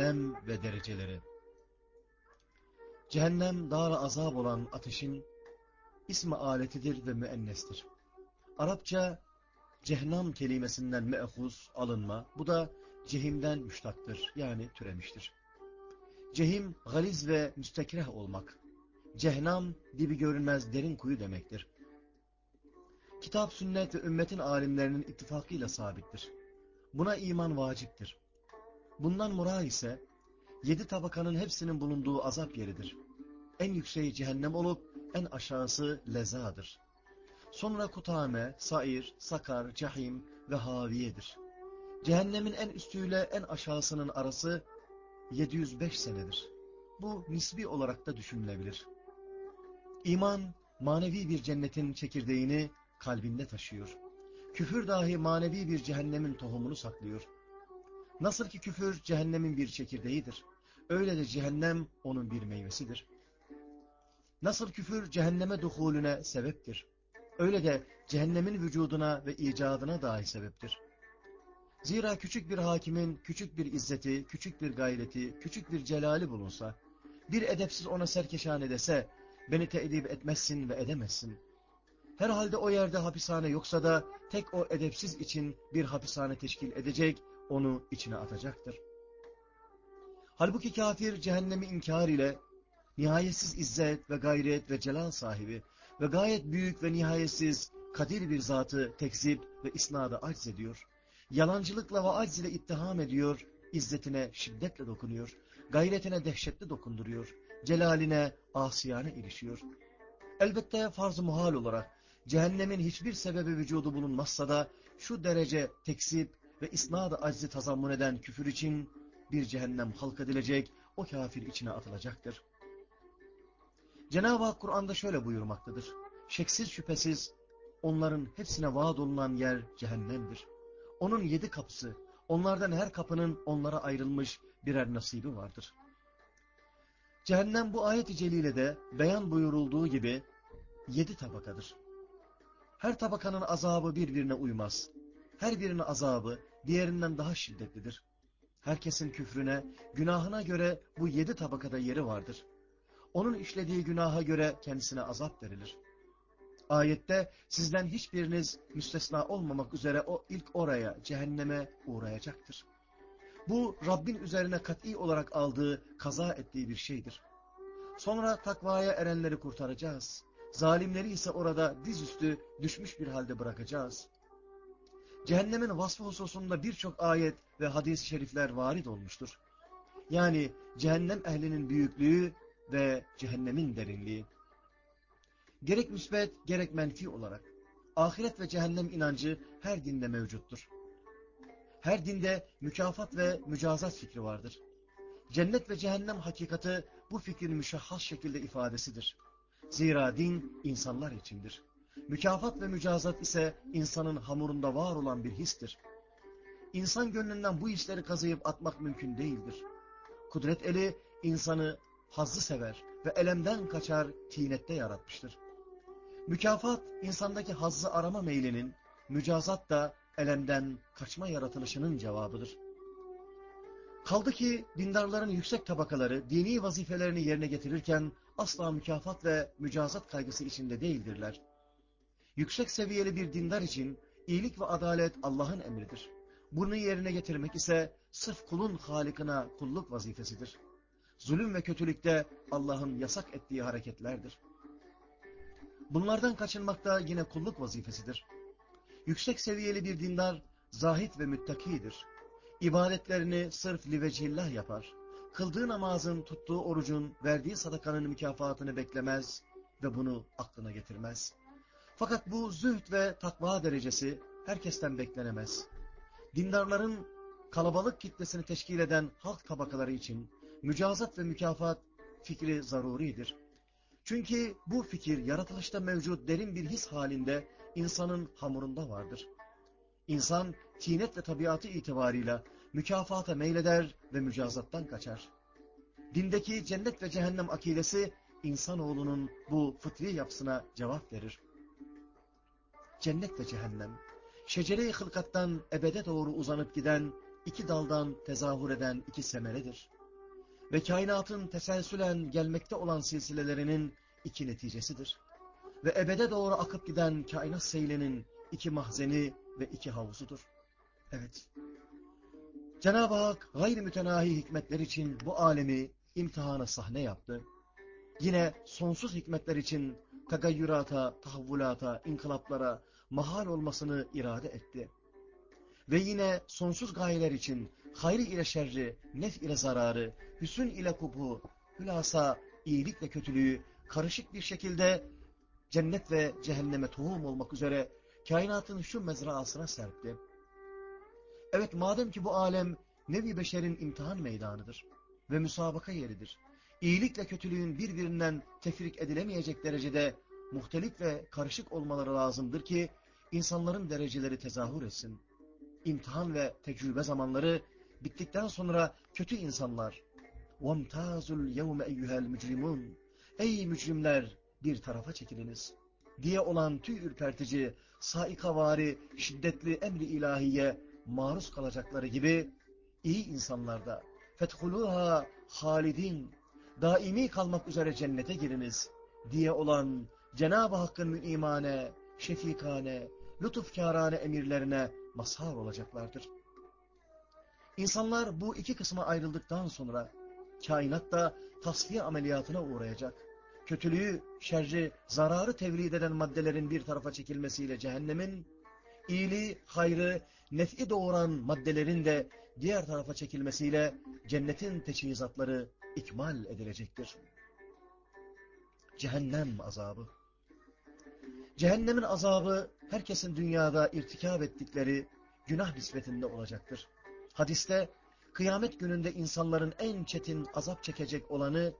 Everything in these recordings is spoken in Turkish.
Cehennem ve dereceleri Cehennem dar azap olan ateşin ismi aletidir ve müennestir. Arapça cehnam kelimesinden me'huz alınma, bu da cehimden müştaktır yani türemiştir. Cehim galiz ve müstekreh olmak, cehnam dibi görünmez derin kuyu demektir. Kitap, sünnet ve ümmetin alimlerinin ittifakıyla sabittir. Buna iman vaciptir. Bundan murad ise yedi tabakanın hepsinin bulunduğu azap yeridir. En yükseği cehennem olup en aşağısı lezadır. Sonra kutame, sair, sakar, cahim ve haviyedir. Cehennemin en üstüyle en aşağısının arası 705 senedir. Bu nisbi olarak da düşünülebilir. İman, manevi bir cennetin çekirdeğini kalbinde taşıyor. Küfür dahi manevi bir cehennemin tohumunu saklıyor. Nasıl ki küfür cehennemin bir çekirdeğidir. Öyle de cehennem onun bir meyvesidir. Nasıl küfür cehenneme duhulüne sebeptir. Öyle de cehennemin vücuduna ve icadına dahi sebeptir. Zira küçük bir hakimin küçük bir izzeti, küçük bir gayreti, küçük bir celali bulunsa, bir edepsiz ona serkeşane dese, beni teedip etmezsin ve edemezsin. Herhalde o yerde hapishane yoksa da tek o edepsiz için bir hapishane teşkil edecek, onu içine atacaktır. Halbuki kafir cehennemi inkar ile nihayetsiz izzet ve gayret ve celal sahibi ve gayet büyük ve nihayetsiz kadir bir zatı tekzip ve isnada acz ediyor. Yalancılıkla ve acz ile ittiham ediyor, izzetine şiddetle dokunuyor, gayretine dehşetli dokunduruyor, celaline asiyane ilişiyor. Elbette farz-ı muhal olarak cehennemin hiçbir sebebi vücudu bulunmazsa da şu derece tekzip ve isnad-ı aczi tazammun eden küfür için bir cehennem halk edilecek, o kafir içine atılacaktır. Cenab-ı Hak Kur'an'da şöyle buyurmaktadır. Şeksiz şüphesiz onların hepsine vaat olunan yer cehennemdir. Onun yedi kapısı, onlardan her kapının onlara ayrılmış birer nasibi vardır. Cehennem bu ayet-i celilede beyan buyurulduğu gibi yedi tabakadır. Her tabakanın azabı birbirine uymaz. Her birinin azabı diğerinden daha şiddetlidir. Herkesin küfrüne, günahına göre bu yedi tabakada yeri vardır. Onun işlediği günaha göre kendisine azap verilir. Ayette sizden hiçbiriniz müstesna olmamak üzere o ilk oraya, cehenneme uğrayacaktır. Bu Rabbin üzerine kat'i olarak aldığı, kaza ettiği bir şeydir. Sonra takvaya erenleri kurtaracağız. Zalimleri ise orada dizüstü düşmüş bir halde bırakacağız. Cehennemin vasfı hususunda birçok ayet ve hadis-i şerifler varid olmuştur. Yani cehennem ehlinin büyüklüğü ve cehennemin derinliği. Gerek müsbet gerek menfi olarak ahiret ve cehennem inancı her dinde mevcuttur. Her dinde mükafat ve mücazat fikri vardır. Cennet ve cehennem hakikati bu fikrin müşahhas şekilde ifadesidir. Zira din insanlar içindir. Mükafat ve mücazat ise insanın hamurunda var olan bir histir. İnsan gönlünden bu hisleri kazıyıp atmak mümkün değildir. Kudret eli insanı hazzı sever ve elemden kaçar tinette yaratmıştır. Mükafat insandaki hazzı arama meylinin, mücazat da elemden kaçma yaratılışının cevabıdır. Kaldı ki dindarların yüksek tabakaları dini vazifelerini yerine getirirken asla mükafat ve mücazat kaygısı içinde değildirler. Yüksek seviyeli bir dindar için iyilik ve adalet Allah'ın emridir. Bunu yerine getirmek ise sırf kulun halikına kulluk vazifesidir. Zulüm ve kötülükte Allah'ın yasak ettiği hareketlerdir. Bunlardan kaçınmak da yine kulluk vazifesidir. Yüksek seviyeli bir dindar zahit ve müttakidir. İbadetlerini sırf livecillah yapar. Kıldığı namazın, tuttuğu orucun, verdiği sadakanın mükafatını beklemez ve bunu aklına getirmez. Fakat bu zühd ve takva derecesi herkesten beklenemez. Dindarların kalabalık kitlesini teşkil eden halk tabakaları için mücazat ve mükafat fikri zaruridir. Çünkü bu fikir yaratılışta mevcut derin bir his halinde insanın hamurunda vardır. İnsan tinet ve tabiatı itibarıyla mükafata meyleder ve mücazattan kaçar. Dindeki cennet ve cehennem akidesi insanoğlunun bu fıtri yapısına cevap verir. Cennet ve cehennem, şecere-i hılkattan ebede doğru uzanıp giden iki daldan tezahür eden iki semeredir. Ve kainatın teselsülen gelmekte olan silsilelerinin iki neticesidir. Ve ebede doğru akıp giden kainat seylinin iki mahzeni ve iki havuzudur. Evet. Cenab-ı Hak gayri mütenahi hikmetler için bu alemi imtihana sahne yaptı. Yine sonsuz hikmetler için tagayyürata, tahavvulata, inkılaplara mahal olmasını irade etti. Ve yine sonsuz gayeler için hayri ile şerri, nef ile zararı, hüsün ile kubu, hülasa iyilik ve kötülüğü karışık bir şekilde cennet ve cehenneme tohum olmak üzere kainatın şu mezraasına serpti. Evet madem ki bu alem nevi beşerin imtihan meydanıdır ve müsabaka yeridir. İyilikle kötülüğün birbirinden tefrik edilemeyecek derecede muhtelif ve karışık olmaları lazımdır ki insanların dereceleri tezahür etsin. İmtihan ve tecrübe zamanları bittikten sonra kötü insanlar وَمْتَازُ الْيَوْمَ اَيُّهَا الْمُجْرِمُونَ Ey mücrimler bir tarafa çekiliniz diye olan tüy ürpertici, saikavari, şiddetli emri ilahiye maruz kalacakları gibi iyi insanlarda fethuluha halidin daimi kalmak üzere cennete giriniz diye olan Cenab-ı Hakk'ın münimane, şefikane, lütufkarane emirlerine mazhar olacaklardır. İnsanlar bu iki kısma ayrıldıktan sonra kainat da tasfiye ameliyatına uğrayacak. Kötülüğü, şerri, zararı tevlid eden maddelerin bir tarafa çekilmesiyle cehennemin, iyiliği, hayrı, nef'i doğuran maddelerin de diğer tarafa çekilmesiyle cennetin teçhizatları ikmal edilecektir. Cehennem azabı. Cehennemin azabı herkesin dünyada irtikab ettikleri günah nispetinde olacaktır. Hadiste kıyamet gününde insanların en çetin azap çekecek olanı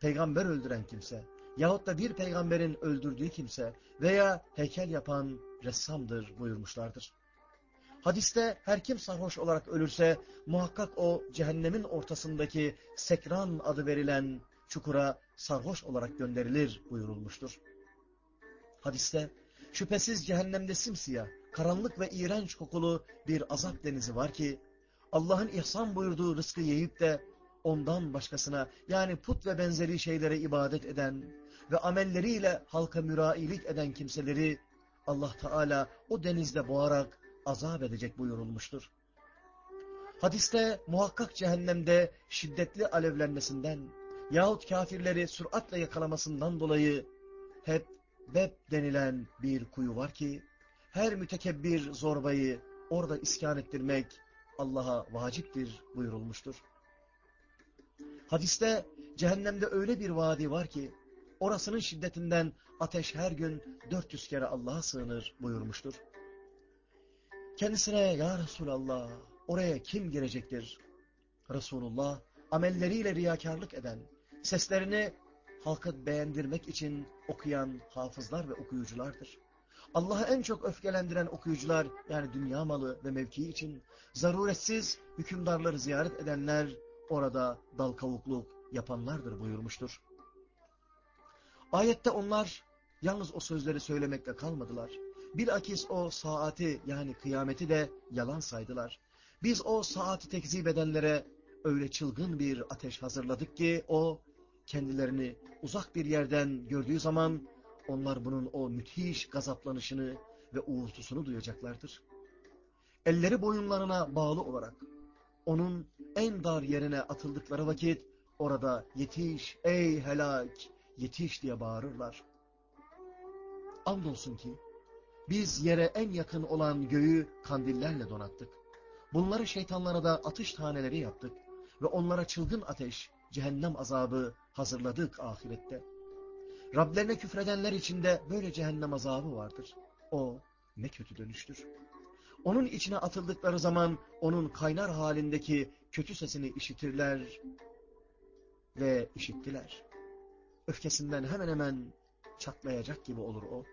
peygamber öldüren kimse yahut da bir peygamberin öldürdüğü kimse veya heykel yapan ressamdır buyurmuşlardır. Hadiste her kim sarhoş olarak ölürse muhakkak o cehennemin ortasındaki sekran adı verilen çukura sarhoş olarak gönderilir buyurulmuştur. Hadiste şüphesiz cehennemde simsiyah, karanlık ve iğrenç kokulu bir azap denizi var ki Allah'ın ihsan buyurduğu rızkı yiyip de ondan başkasına yani put ve benzeri şeylere ibadet eden ve amelleriyle halka mürailik eden kimseleri Allah Teala o denizde boğarak azap edecek buyurulmuştur. Hadiste muhakkak cehennemde şiddetli alevlenmesinden yahut kafirleri süratle yakalamasından dolayı hep Beb denilen bir kuyu var ki her mütekebbir zorbayı orada iskan ettirmek Allah'a vaciptir buyurulmuştur. Hadiste cehennemde öyle bir vadi var ki orasının şiddetinden ateş her gün 400 kere Allah'a sığınır buyurmuştur. Kendisine ya Resulallah oraya kim girecektir? Resulullah amelleriyle riyakarlık eden, seslerini halkı beğendirmek için okuyan hafızlar ve okuyuculardır. Allah'ı en çok öfkelendiren okuyucular yani dünya malı ve mevki için zaruretsiz hükümdarları ziyaret edenler orada dal kavukluk yapanlardır buyurmuştur. Ayette onlar yalnız o sözleri söylemekle kalmadılar. Bilakis o saati yani kıyameti de yalan saydılar. Biz o saati tekzip edenlere öyle çılgın bir ateş hazırladık ki o kendilerini uzak bir yerden gördüğü zaman onlar bunun o müthiş gazaplanışını ve uğultusunu duyacaklardır. Elleri boyunlarına bağlı olarak onun en dar yerine atıldıkları vakit orada yetiş ey helak yetiş diye bağırırlar. Andolsun ki biz yere en yakın olan göğü kandillerle donattık. Bunları şeytanlara da atış taneleri yaptık ve onlara çılgın ateş, cehennem azabı hazırladık ahirette. Rablerine küfredenler içinde böyle cehennem azabı vardır. O ne kötü dönüştür. Onun içine atıldıkları zaman onun kaynar halindeki kötü sesini işitirler ve işittiler. Öfkesinden hemen hemen çatlayacak gibi olur o.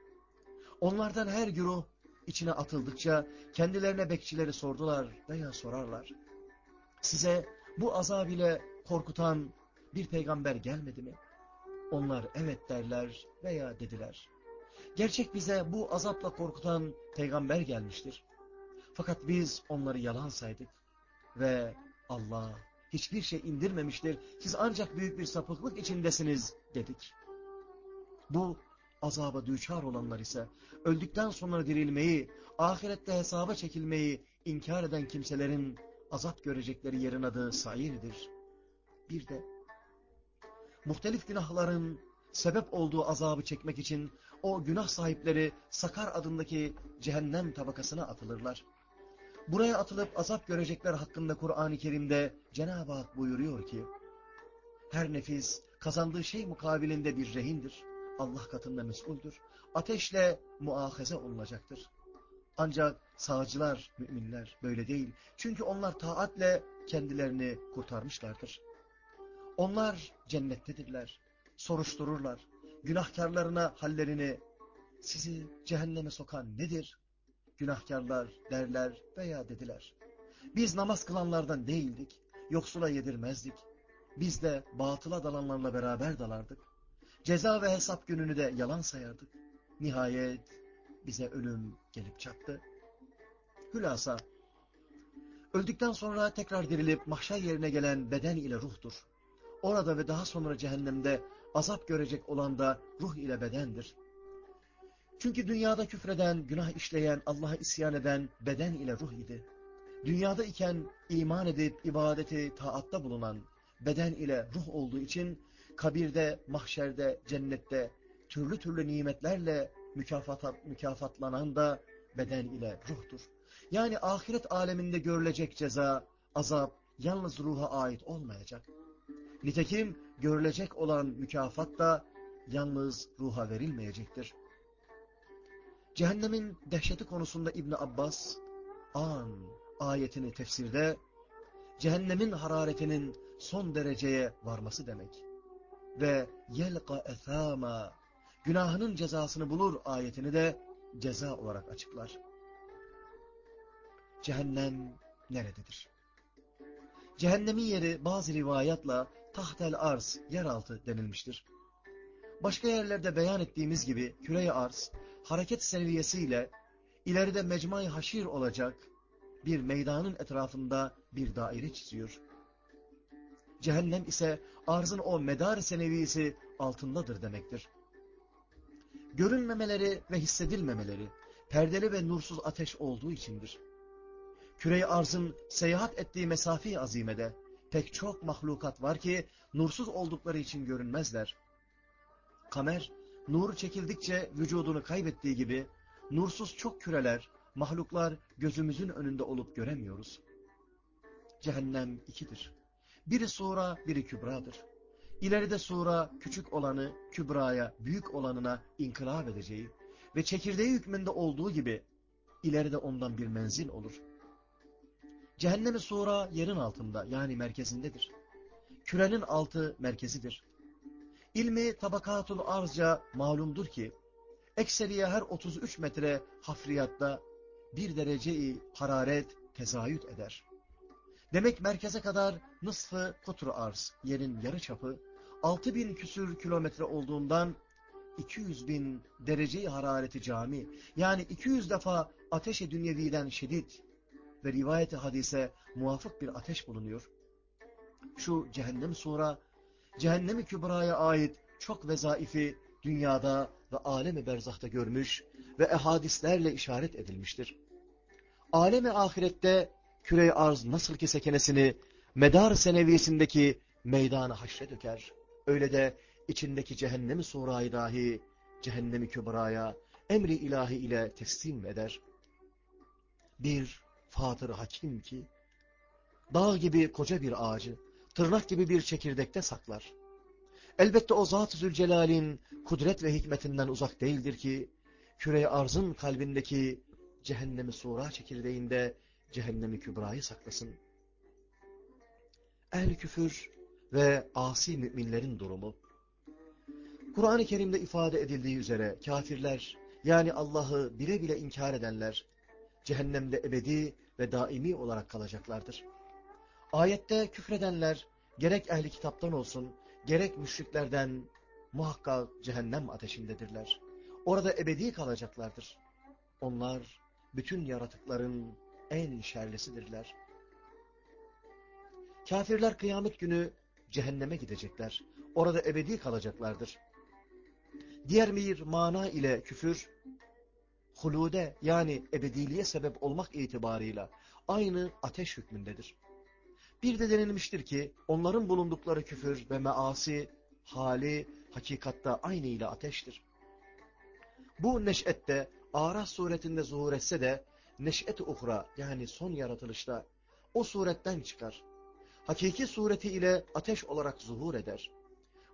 Onlardan her güruh içine atıldıkça kendilerine bekçileri sordular veya sorarlar. Size bu azab ile korkutan bir peygamber gelmedi mi? Onlar evet derler veya dediler. Gerçek bize bu azapla korkutan peygamber gelmiştir. Fakat biz onları yalan saydık. ve Allah hiçbir şey indirmemiştir. Siz ancak büyük bir sapıklık içindesiniz dedik. Bu azaba düçar olanlar ise öldükten sonra dirilmeyi, ahirette hesaba çekilmeyi inkar eden kimselerin azap görecekleri yerin adı sairdir. Bir de muhtelif günahların sebep olduğu azabı çekmek için o günah sahipleri Sakar adındaki cehennem tabakasına atılırlar. Buraya atılıp azap görecekler hakkında Kur'an-ı Kerim'de Cenab-ı Hak buyuruyor ki, her nefis kazandığı şey mukabilinde bir rehindir. Allah katında mesuldür. Ateşle muahaze olunacaktır. Ancak sağcılar, müminler böyle değil. Çünkü onlar taatle kendilerini kurtarmışlardır. Onlar cennettedirler. Soruştururlar. Günahkarlarına hallerini, sizi cehenneme sokan nedir? Günahkarlar derler veya dediler. Biz namaz kılanlardan değildik. Yoksula yedirmezdik. Biz de batıla dalanlarla beraber dalardık. Ceza ve hesap gününü de yalan sayardık. Nihayet bize ölüm gelip çattı. Hülasa, öldükten sonra tekrar dirilip mahşer yerine gelen beden ile ruhtur. Orada ve daha sonra cehennemde azap görecek olan da ruh ile bedendir. Çünkü dünyada küfreden, günah işleyen, Allah'a isyan eden beden ile ruh idi. Dünyada iken iman edip ibadeti, taatta bulunan beden ile ruh olduğu için kabirde, mahşerde, cennette türlü türlü nimetlerle mükafat, mükafatlanan da beden ile ruhtur. Yani ahiret aleminde görülecek ceza, azap yalnız ruha ait olmayacak. Nitekim görülecek olan mükafat da yalnız ruha verilmeyecektir. Cehennemin dehşeti konusunda İbn Abbas, an ayetini tefsirde, cehennemin hararetinin son dereceye varması demek. Ve yelqa ethama, günahının cezasını bulur ayetini de ceza olarak açıklar. Cehennem nerededir? Cehennemin yeri bazı rivayatla tahtel arz, yeraltı denilmiştir. Başka yerlerde beyan ettiğimiz gibi küre arz, hareket seviyesiyle ileride mecmai haşir olacak bir meydanın etrafında bir daire çiziyor. Cehennem ise arzın o medar senevisi altındadır demektir. Görünmemeleri ve hissedilmemeleri perdeli ve nursuz ateş olduğu içindir. Küre arzın seyahat ettiği mesafe azimede pek çok mahlukat var ki nursuz oldukları için görünmezler. Kamer, nur çekildikçe vücudunu kaybettiği gibi nursuz çok küreler, mahluklar gözümüzün önünde olup göremiyoruz. Cehennem ikidir. Biri sura, biri kübradır. İleride sura küçük olanı kübraya, büyük olanına inkılap edeceği ve çekirdeği hükmünde olduğu gibi ileride ondan bir menzil olur. Cehennemi sura yerin altında yani merkezindedir. Kürenin altı merkezidir. İlmi tabakatul arzca malumdur ki, ekseriye her 33 metre hafriyatta bir dereceyi hararet tezayüt eder. Demek merkeze kadar nısfı kutru arz, yerin yarı çapı, 6000 küsür kilometre olduğundan 200 bin dereceyi harareti cami, yani 200 defa ateşi dünyeviden şiddet ve rivayeti hadise muvafık bir ateş bulunuyor. Şu cehennem sura, cehennemi kübraya ait çok vezaifi dünyada ve alemi berzahta görmüş ve ehadislerle işaret edilmiştir. Alemi ahirette küre arz nasıl ki sekenesini medar senevisindeki meydanı haşre döker. Öyle de içindeki cehennemi surayı dahi cehennemi kübraya emri ilahi ile teslim eder. Bir Fatır Hakim ki dağ gibi koca bir ağacı tırnak gibi bir çekirdekte saklar. Elbette o Zat-ı Zülcelal'in kudret ve hikmetinden uzak değildir ki küre arzın kalbindeki cehennemi sura çekirdeğinde cehennemi kübrayı saklasın. El küfür ve asi müminlerin durumu. Kur'an-ı Kerim'de ifade edildiği üzere kafirler yani Allah'ı bile bile inkar edenler cehennemde ebedi ve daimi olarak kalacaklardır. Ayette küfredenler gerek ehli kitaptan olsun gerek müşriklerden muhakkak cehennem ateşindedirler. Orada ebedi kalacaklardır. Onlar bütün yaratıkların en şerlisidirler. Kafirler kıyamet günü cehenneme gidecekler. Orada ebedi kalacaklardır. Diğer bir mana ile küfür, hulude yani ebediliğe sebep olmak itibarıyla aynı ateş hükmündedir. Bir de denilmiştir ki onların bulundukları küfür ve measi hali hakikatta aynı ile ateştir. Bu neşette Araf suretinde zuhur etse de neşet-i uhra yani son yaratılışta o suretten çıkar. Hakiki sureti ile ateş olarak zuhur eder.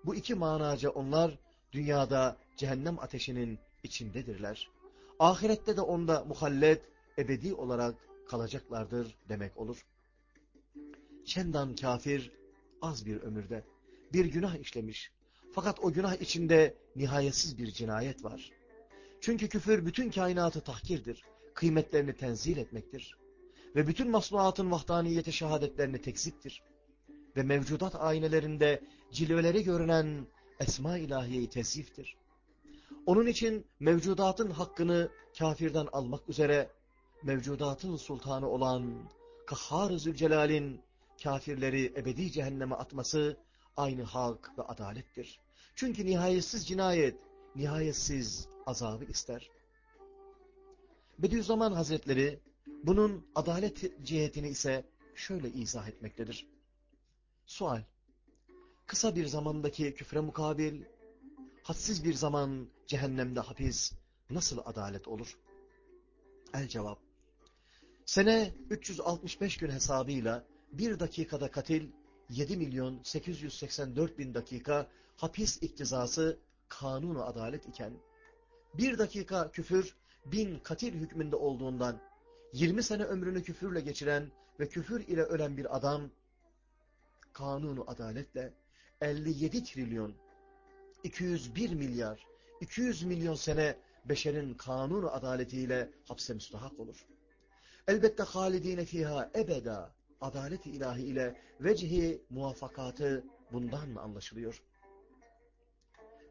Bu iki manaca onlar dünyada cehennem ateşinin içindedirler. Ahirette de onda muhallet, ebedi olarak kalacaklardır demek olur. Çendan kafir az bir ömürde bir günah işlemiş. Fakat o günah içinde nihayetsiz bir cinayet var. Çünkü küfür bütün kainatı tahkirdir, kıymetlerini tenzil etmektir. Ve bütün masnuatın vahdaniyeti şehadetlerini tekziptir. Ve mevcudat aynelerinde cilveleri görünen esma ilahiyeyi teziftir. Onun için mevcudatın hakkını kafirden almak üzere mevcudatın sultanı olan Kahhar-ı Zülcelal'in kafirleri ebedi cehenneme atması aynı hak ve adalettir. Çünkü nihayetsiz cinayet, nihayetsiz azabı ister. Bediüzzaman Hazretleri bunun adalet cihetini ise şöyle izah etmektedir. Sual Kısa bir zamandaki küfre mukabil, hadsiz bir zaman cehennemde hapis nasıl adalet olur? El cevap Sene 365 gün hesabıyla bir dakikada katil 7 milyon 884 bin dakika hapis iktizası kanunu adalet iken, bir dakika küfür bin katil hükmünde olduğundan 20 sene ömrünü küfürle geçiren ve küfür ile ölen bir adam kanunu adaletle 57 trilyon 201 milyar 200 milyon sene beşerin kanunu adaletiyle hapse müstahak olur. Elbette halidine fiha ebeda adalet-i ilahi ile vecihi muvaffakatı bundan anlaşılıyor.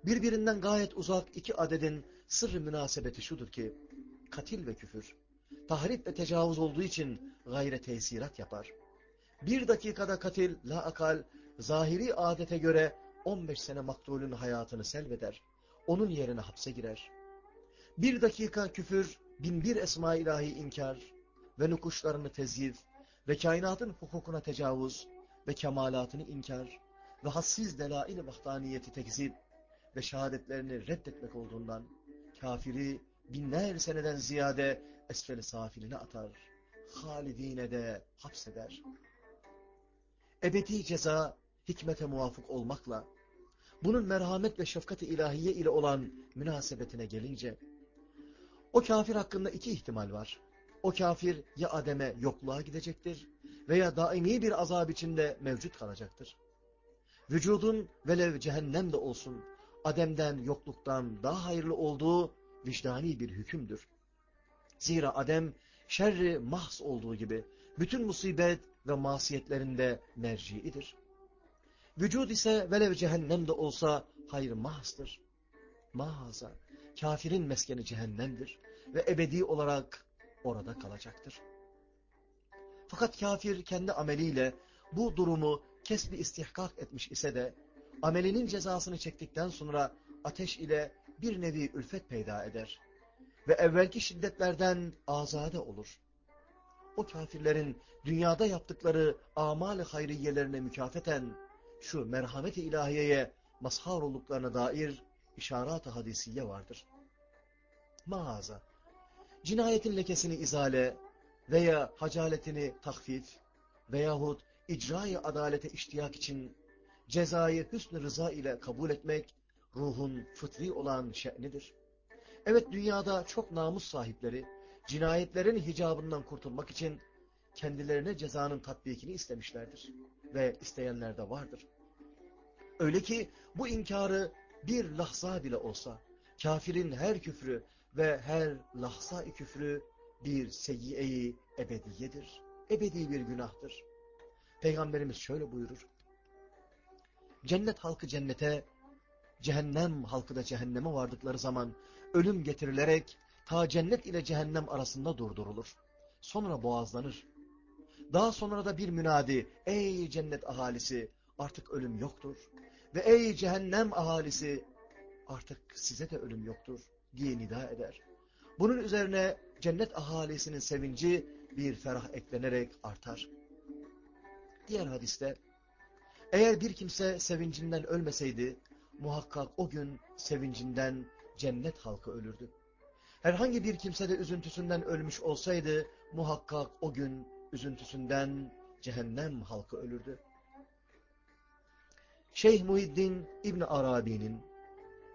Birbirinden gayet uzak iki adedin sırrı münasebeti şudur ki, katil ve küfür, tahrip ve tecavüz olduğu için gayre tesirat yapar. Bir dakikada katil, la akal, zahiri adete göre 15 sene maktulün hayatını selveder. Onun yerine hapse girer. Bir dakika küfür, binbir esma ilahi inkar ve nukuşlarını tezyif ve kainatın hukukuna tecavüz ve kemalatını inkar ve hassiz delail-i vahdaniyeti tekzip ve şehadetlerini reddetmek olduğundan kafiri binler seneden ziyade esfel-i safiline atar, halidine de hapseder. Ebedi ceza hikmete muvafık olmakla, bunun merhamet ve şefkat-i ilahiye ile olan münasebetine gelince, o kafir hakkında iki ihtimal var. O kafir ya Adem'e yokluğa gidecektir veya daimi bir azap içinde mevcut kalacaktır. Vücudun velev cehennem de olsun, Adem'den yokluktan daha hayırlı olduğu vicdani bir hükümdür. Zira Adem şerri mahs olduğu gibi bütün musibet ve masiyetlerinde merciidir. Vücud ise velev cehennem de olsa hayır mahstır. Mahaza, kafirin meskeni cehennemdir ve ebedi olarak orada kalacaktır. Fakat kafir kendi ameliyle bu durumu kesbi istihkak etmiş ise de amelinin cezasını çektikten sonra ateş ile bir nevi ülfet peyda eder ve evvelki şiddetlerden azade olur. O kafirlerin dünyada yaptıkları amal-i hayriyelerine mükafeten şu merhamet-i ilahiyeye mazhar olduklarına dair işaret-i hadisiye vardır. Maaza, cinayetin lekesini izale veya hacaletini takfif veyahut icra adalete iştiyak için cezayı hüsnü rıza ile kabul etmek ruhun fıtri olan şe'nidir. Evet dünyada çok namus sahipleri cinayetlerin hicabından kurtulmak için kendilerine cezanın tatbikini istemişlerdir. Ve isteyenler de vardır. Öyle ki bu inkarı bir lahza bile olsa kafirin her küfrü ve her lahza-i küfrü bir seyyiye-i ebediyedir. Ebedi bir günahtır. Peygamberimiz şöyle buyurur. Cennet halkı cennete, cehennem halkı da cehenneme vardıkları zaman ölüm getirilerek ta cennet ile cehennem arasında durdurulur. Sonra boğazlanır. Daha sonra da bir münadi, ey cennet ahalisi artık ölüm yoktur. Ve ey cehennem ahalisi artık size de ölüm yoktur diye nida eder. Bunun üzerine cennet ahalisinin sevinci bir ferah eklenerek artar. Diğer hadiste, eğer bir kimse sevincinden ölmeseydi, muhakkak o gün sevincinden cennet halkı ölürdü. Herhangi bir kimse de üzüntüsünden ölmüş olsaydı, muhakkak o gün üzüntüsünden cehennem halkı ölürdü. Şeyh Muhiddin İbn Arabi'nin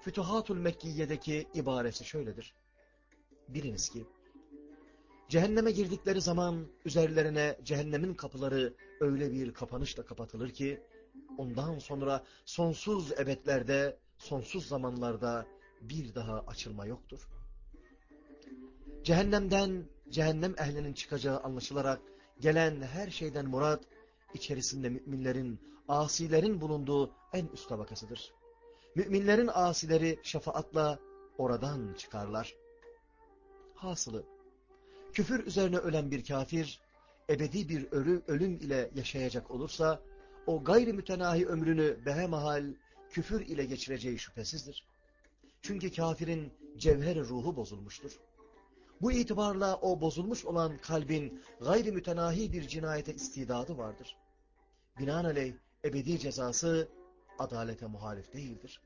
Fütuhatul Mekkiye'deki ibaresi şöyledir. Biliniz ki, cehenneme girdikleri zaman üzerlerine cehennemin kapıları öyle bir kapanışla kapatılır ki, ondan sonra sonsuz ebedlerde, sonsuz zamanlarda bir daha açılma yoktur. Cehennemden, cehennem ehlinin çıkacağı anlaşılarak gelen her şeyden murat, içerisinde müminlerin, asilerin bulunduğu en üst tabakasıdır. Müminlerin asileri şefaatla oradan çıkarlar. Hasılı, küfür üzerine ölen bir kafir, ebedi bir ölü, ölüm ile yaşayacak olursa, o gayri mütenahi ömrünü behemahal küfür ile geçireceği şüphesizdir. Çünkü kafirin cevher ruhu bozulmuştur. Bu itibarla o bozulmuş olan kalbin gayri mütenahi bir cinayete istidadı vardır. Binaenaleyh ebedi cezası adalete muhalif değildir.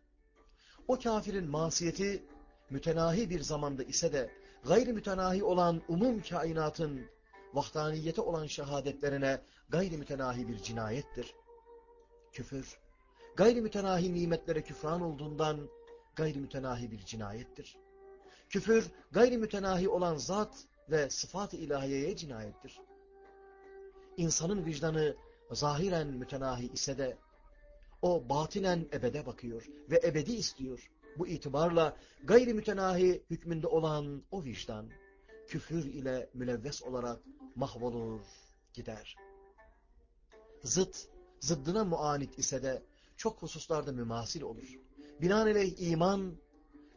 O kafirin masiyeti mütenahi bir zamanda ise de gayri mütenahi olan umum kainatın vahdaniyete olan şehadetlerine gayri mütenahi bir cinayettir. Küfür, gayri mütenahi nimetlere küfran olduğundan gayri mütenahi bir cinayettir. Küfür, gayri mütenahi olan zat ve sıfat-ı ilahiyeye cinayettir. İnsanın vicdanı zahiren mütenahi ise de o batinen ebede bakıyor ve ebedi istiyor. Bu itibarla gayri mütenahi hükmünde olan o vicdan küfür ile mülevves olarak mahvolur gider. Zıt, zıddına muanit ise de çok hususlarda mümasil olur. Binaenaleyh iman,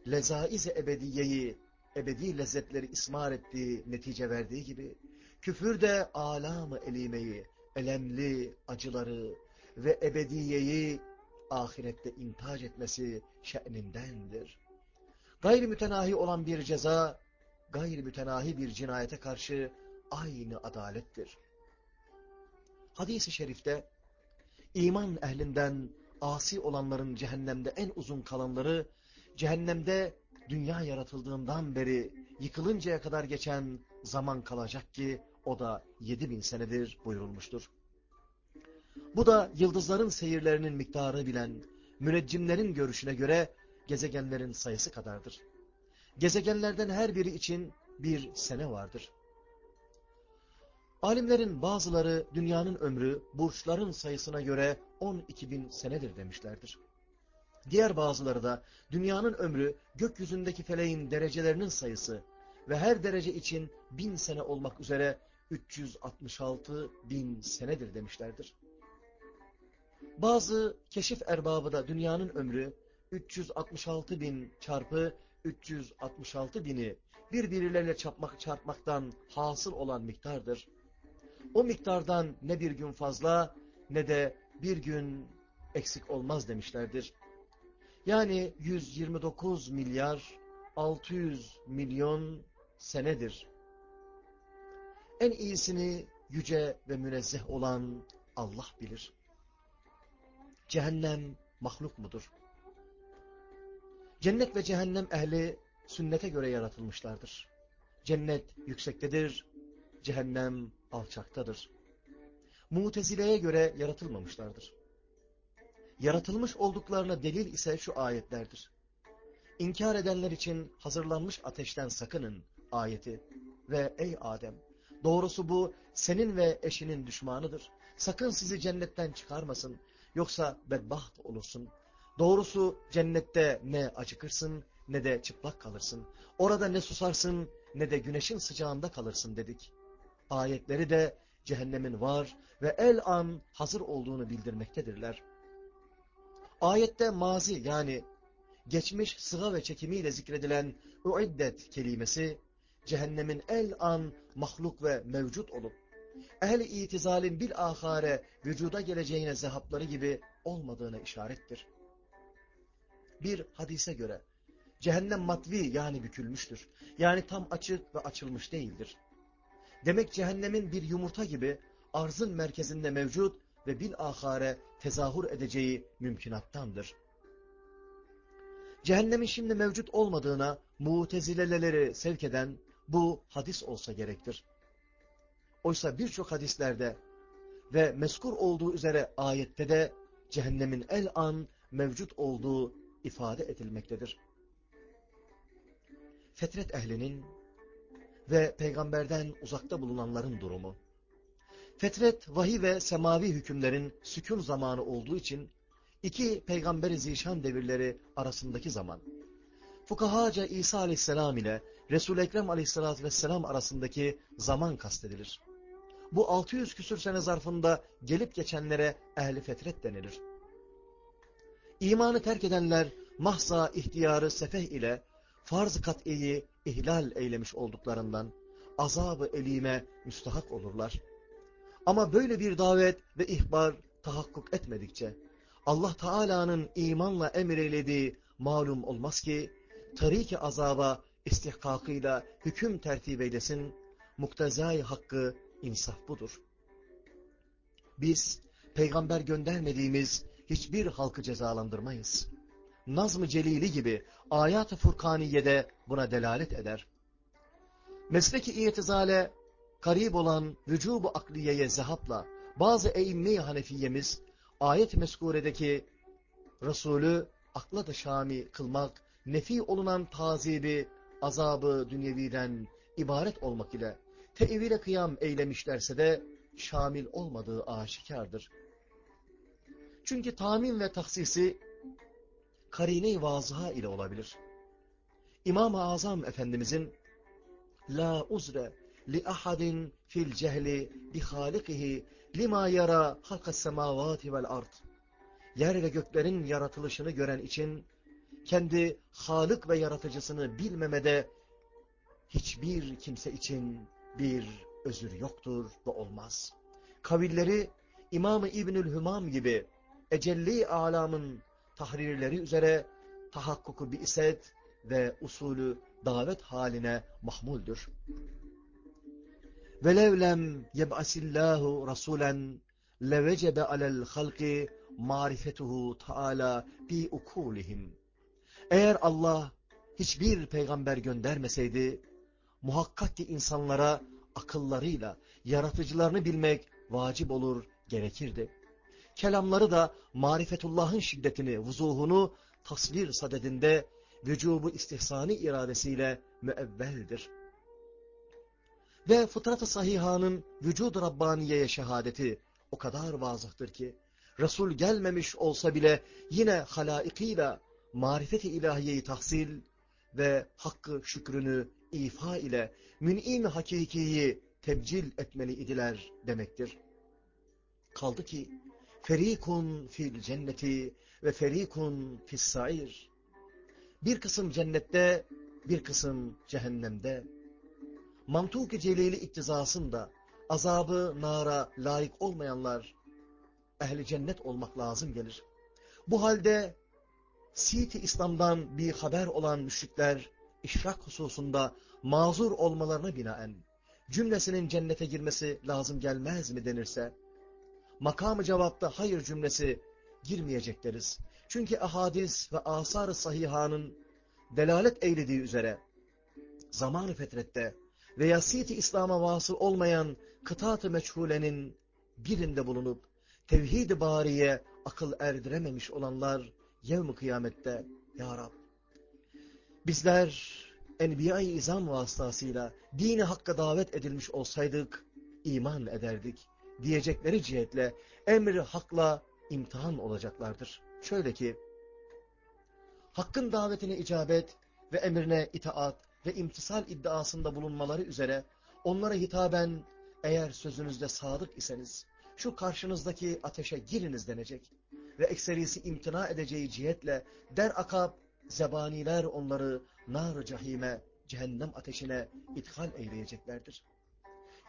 lezaiz-i ebediyeyi, ebedi lezzetleri ismar ettiği, netice verdiği gibi, küfür de alam-ı elimeyi, elemli acıları ve ebediyeyi ahirette intac etmesi şe'nindendir. Gayri mütenahi olan bir ceza, gayri mütenahi bir cinayete karşı aynı adalettir. Hadis-i şerifte, iman ehlinden asi olanların cehennemde en uzun kalanları, cehennemde dünya yaratıldığından beri yıkılıncaya kadar geçen zaman kalacak ki, o da 7000 senedir buyurulmuştur. Bu da yıldızların seyirlerinin miktarı bilen, müneccimlerin görüşüne göre gezegenlerin sayısı kadardır. Gezegenlerden her biri için bir sene vardır. Alimlerin bazıları dünyanın ömrü burçların sayısına göre 12 bin senedir demişlerdir. Diğer bazıları da dünyanın ömrü gökyüzündeki feleğin derecelerinin sayısı ve her derece için bin sene olmak üzere 366 bin senedir demişlerdir. Bazı keşif erbabı da dünyanın ömrü 366 bin çarpı 366 bini birbirleriyle çarpmak, çarpmaktan hasıl olan miktardır. O miktardan ne bir gün fazla ne de bir gün eksik olmaz demişlerdir. Yani 129 milyar 600 milyon senedir. En iyisini yüce ve münezzeh olan Allah bilir. Cehennem mahluk mudur? Cennet ve cehennem ehli sünnete göre yaratılmışlardır. Cennet yüksektedir, cehennem alçaktadır. Mutezileye göre yaratılmamışlardır. Yaratılmış olduklarına delil ise şu ayetlerdir. İnkar edenler için hazırlanmış ateşten sakının ayeti ve ey Adem doğrusu bu senin ve eşinin düşmanıdır. Sakın sizi cennetten çıkarmasın yoksa bedbaht olursun. Doğrusu cennette ne acıkırsın ne de çıplak kalırsın. Orada ne susarsın ne de güneşin sıcağında kalırsın dedik. Ayetleri de cehennemin var ve el an hazır olduğunu bildirmektedirler. Ayette mazi yani geçmiş sığa ve çekimiyle zikredilen uiddet kelimesi cehennemin el an mahluk ve mevcut olup ehli itizalin bil ahare vücuda geleceğine zehapları gibi olmadığına işarettir. Bir hadise göre cehennem matvi yani bükülmüştür. Yani tam açık ve açılmış değildir. Demek cehennemin bir yumurta gibi arzın merkezinde mevcut ve bil ahare tezahür edeceği mümkünattandır. Cehennemin şimdi mevcut olmadığına mutezileleleri sevk eden bu hadis olsa gerektir. Oysa birçok hadislerde ve meskur olduğu üzere ayette de cehennemin el an mevcut olduğu ifade edilmektedir. Fetret ehlinin ve peygamberden uzakta bulunanların durumu. Fetret, vahiy ve semavi hükümlerin sükun zamanı olduğu için iki peygamber-i zişan devirleri arasındaki zaman. Fukahaca İsa aleyhisselam ile Resul-i Ekrem aleyhisselatü vesselam arasındaki zaman kastedilir. Bu 600 küsür sene zarfında gelip geçenlere ehli fetret denilir. İmanı terk edenler mahza ihtiyarı sefeh ile farz-ı kat'iyi ihlal eylemiş olduklarından azabı elime müstahak olurlar. Ama böyle bir davet ve ihbar tahakkuk etmedikçe Allah Teala'nın imanla emreylediği malum olmaz ki tariki azaba istihkakıyla hüküm tertip eylesin, muktezai hakkı insaf budur. Biz peygamber göndermediğimiz hiçbir halkı cezalandırmayız. Nazm-ı Celili gibi ayat-ı Furkaniye'de buna delalet eder. Mesleki itizale karib olan vücubu akliyeye zehapla bazı eğimmi hanefiyemiz ayet-i meskuredeki Resulü akla da şami kılmak, nefi olunan tazibi, azabı dünyeviden ibaret olmak ile tevile kıyam eylemişlerse de şamil olmadığı aşikardır. Çünkü tamin ve taksisi karine-i vazıha ile olabilir. İmam-ı Azam Efendimizin La uzre fil cehli bi halikihi lima yara halkas semavati vel ard. Yer ve göklerin yaratılışını gören için kendi halık ve yaratıcısını bilmemede hiçbir kimse için bir özür yoktur ve olmaz. Kavilleri İmam-ı İbnül Hümam gibi ecelli alamın tahrirleri üzere tahakkuku bi'set ve usulü davet haline mahmuldür velev lem yeb'asillahu rasulen levecebe alel halki marifetuhu taala bi ukulihim. Eğer Allah hiçbir peygamber göndermeseydi muhakkak ki insanlara akıllarıyla yaratıcılarını bilmek vacip olur, gerekirdi. Kelamları da marifetullahın şiddetini, vuzuhunu tasvir sadedinde vücubu istihsani iradesiyle müevveldir. Ve fıtrat-ı sahihanın vücud-ı Rabbaniye'ye şehadeti o kadar vazıhtır ki, Resul gelmemiş olsa bile yine halaikiyle marifet-i ilahiyeyi tahsil ve hakkı şükrünü ifa ile mün'im hakikiyi tebcil etmeli idiler demektir. Kaldı ki ferikun fil cenneti ve ferikun fis sair. Bir kısım cennette, bir kısım cehennemde. Mantuk-i celili iktizasında azabı nara layık olmayanlar ehli cennet olmak lazım gelir. Bu halde Siti İslam'dan bir haber olan müşrikler işrak hususunda mazur olmalarına binaen cümlesinin cennete girmesi lazım gelmez mi denirse makamı cevapta hayır cümlesi girmeyecekleriz. Çünkü ahadis ve asar-ı sahihanın delalet eylediği üzere zamanı fetrette veya siti İslam'a vasıl olmayan kıtat-ı meçhulenin birinde bulunup tevhid-i bariye akıl erdirememiş olanlar yevm kıyamette Ya Rab bizler Enbiya-i İzam vasıtasıyla dini hakka davet edilmiş olsaydık iman ederdik diyecekleri cihetle emri hakla imtihan olacaklardır. Şöyle ki hakkın davetine icabet ve emrine itaat ve imtisal iddiasında bulunmaları üzere onlara hitaben eğer sözünüzde sadık iseniz şu karşınızdaki ateşe giriniz denecek ve ekserisi imtina edeceği cihetle der akab zebaniler onları nar cahime, cehennem ateşine ithal eyleyeceklerdir.